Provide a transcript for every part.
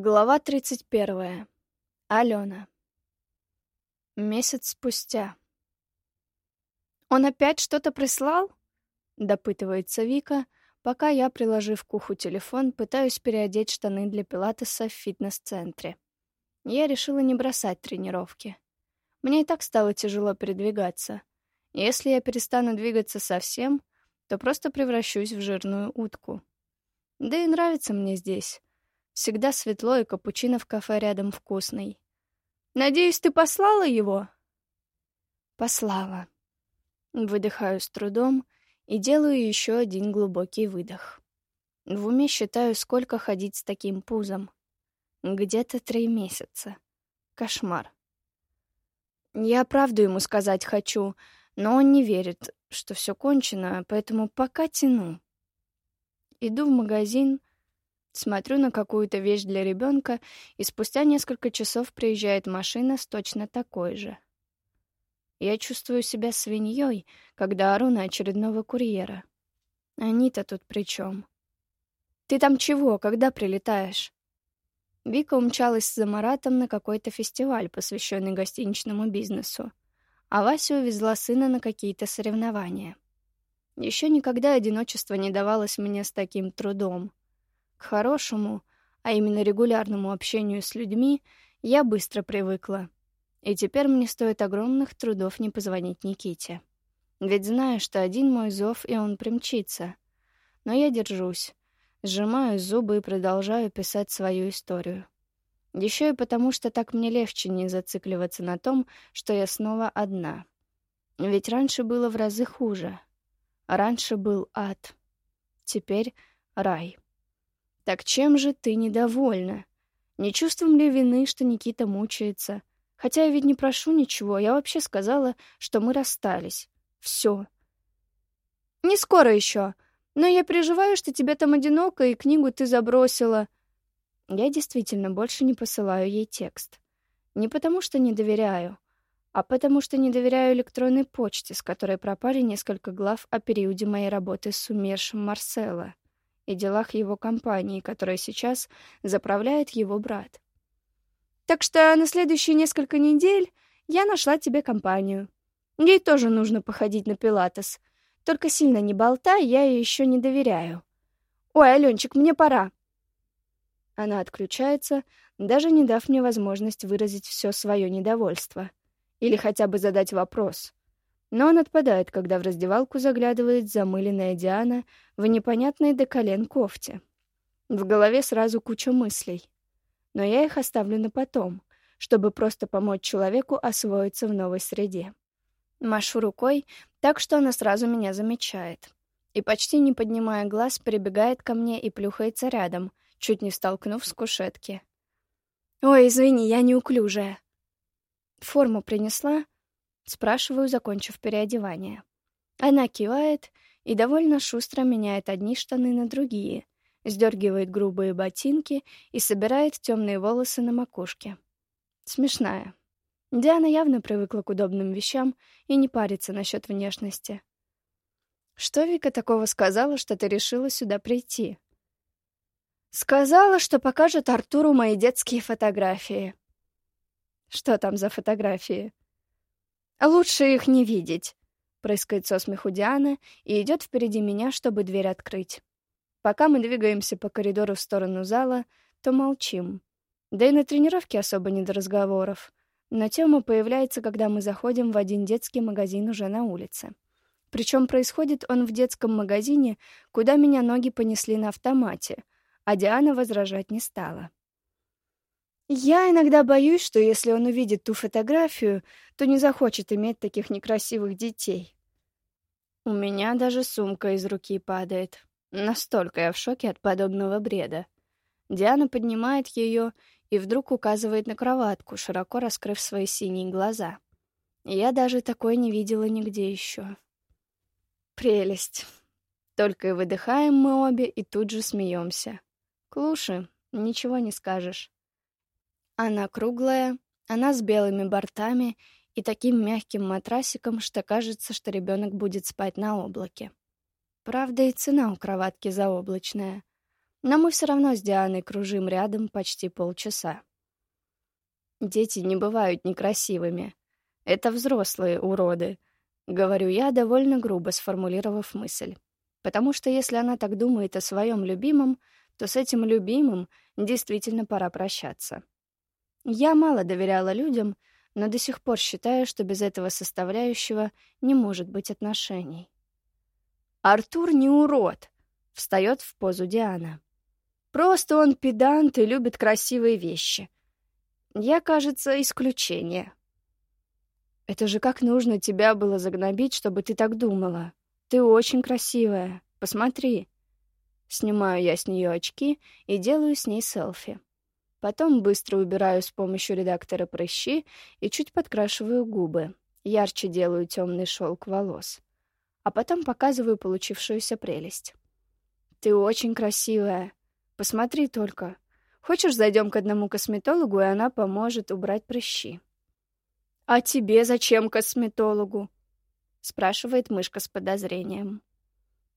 Глава 31. Алена. Месяц спустя. «Он опять что-то прислал?» — допытывается Вика, пока я, приложив к уху телефон, пытаюсь переодеть штаны для пилатеса в фитнес-центре. Я решила не бросать тренировки. Мне и так стало тяжело передвигаться. Если я перестану двигаться совсем, то просто превращусь в жирную утку. Да и нравится мне здесь. Всегда светло, и капучино в кафе рядом вкусный. «Надеюсь, ты послала его?» «Послала». Выдыхаю с трудом и делаю еще один глубокий выдох. В уме считаю, сколько ходить с таким пузом. Где-то три месяца. Кошмар. Я правду ему сказать хочу, но он не верит, что все кончено, поэтому пока тяну. Иду в магазин, Смотрю на какую-то вещь для ребенка, и спустя несколько часов приезжает машина с точно такой же. Я чувствую себя свиньей, когда ору на очередного курьера. Они-то тут при чем? «Ты там чего? Когда прилетаешь?» Вика умчалась за Маратом на какой-то фестиваль, посвященный гостиничному бизнесу, а Вася увезла сына на какие-то соревнования. Еще никогда одиночество не давалось мне с таким трудом. К хорошему, а именно регулярному общению с людьми я быстро привыкла. И теперь мне стоит огромных трудов не позвонить Никите. Ведь знаю, что один мой зов, и он примчится. Но я держусь, сжимаю зубы и продолжаю писать свою историю. Еще и потому, что так мне легче не зацикливаться на том, что я снова одна. Ведь раньше было в разы хуже. Раньше был ад. Теперь рай. Так чем же ты недовольна? Не чувствуем ли вины, что Никита мучается? Хотя я ведь не прошу ничего, я вообще сказала, что мы расстались. Все. Не скоро еще, но я переживаю, что тебе там одиноко, и книгу ты забросила. Я действительно больше не посылаю ей текст. Не потому что не доверяю, а потому что не доверяю электронной почте, с которой пропали несколько глав о периоде моей работы с умершим Марсело и делах его компании, которой сейчас заправляет его брат. Так что на следующие несколько недель я нашла тебе компанию. Ей тоже нужно походить на пилатес. Только сильно не болтай, я ей еще не доверяю. Ой, Аленчик, мне пора. Она отключается, даже не дав мне возможность выразить все свое недовольство. Или хотя бы задать вопрос. Но он отпадает, когда в раздевалку заглядывает замыленная Диана в непонятной до колен кофте. В голове сразу куча мыслей. Но я их оставлю на потом, чтобы просто помочь человеку освоиться в новой среде. Машу рукой, так что она сразу меня замечает. И почти не поднимая глаз, прибегает ко мне и плюхается рядом, чуть не столкнув с кушетки. «Ой, извини, я неуклюжая». «Форму принесла?» Спрашиваю, закончив переодевание. Она кивает и довольно шустро меняет одни штаны на другие, сдергивает грубые ботинки и собирает темные волосы на макушке. Смешная. Диана явно привыкла к удобным вещам и не парится насчет внешности. «Что Вика такого сказала, что ты решила сюда прийти?» «Сказала, что покажет Артуру мои детские фотографии». «Что там за фотографии?» «Лучше их не видеть», — прыскает со смеху Диана и идет впереди меня, чтобы дверь открыть. Пока мы двигаемся по коридору в сторону зала, то молчим. Да и на тренировке особо не до разговоров. Но тема появляется, когда мы заходим в один детский магазин уже на улице. Причем происходит он в детском магазине, куда меня ноги понесли на автомате, а Диана возражать не стала. Я иногда боюсь, что если он увидит ту фотографию, то не захочет иметь таких некрасивых детей. У меня даже сумка из руки падает. Настолько я в шоке от подобного бреда. Диана поднимает ее и вдруг указывает на кроватку, широко раскрыв свои синие глаза. Я даже такой не видела нигде еще. Прелесть. Только и выдыхаем мы обе и тут же смеемся. Клуши, ничего не скажешь. Она круглая, она с белыми бортами и таким мягким матрасиком, что кажется, что ребенок будет спать на облаке. Правда, и цена у кроватки заоблачная. Но мы все равно с Дианой кружим рядом почти полчаса. Дети не бывают некрасивыми. Это взрослые уроды, говорю я, довольно грубо сформулировав мысль. Потому что если она так думает о своем любимом, то с этим любимым действительно пора прощаться. Я мало доверяла людям, но до сих пор считаю, что без этого составляющего не может быть отношений. «Артур не урод», — встает в позу Диана. «Просто он педант и любит красивые вещи. Я, кажется, исключение». «Это же как нужно тебя было загнобить, чтобы ты так думала. Ты очень красивая. Посмотри». Снимаю я с нее очки и делаю с ней селфи. Потом быстро убираю с помощью редактора прыщи и чуть подкрашиваю губы. Ярче делаю темный шелк волос. А потом показываю получившуюся прелесть. «Ты очень красивая. Посмотри только. Хочешь, зайдем к одному косметологу, и она поможет убрать прыщи?» «А тебе зачем косметологу?» — спрашивает мышка с подозрением.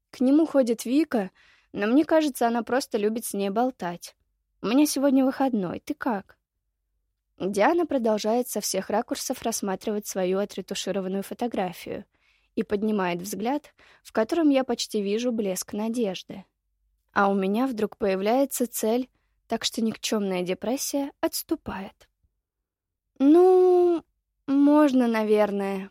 К нему ходит Вика, но мне кажется, она просто любит с ней болтать. У меня сегодня выходной. Ты как?» Диана продолжает со всех ракурсов рассматривать свою отретушированную фотографию и поднимает взгляд, в котором я почти вижу блеск надежды. А у меня вдруг появляется цель, так что никчемная депрессия отступает. «Ну, можно, наверное»,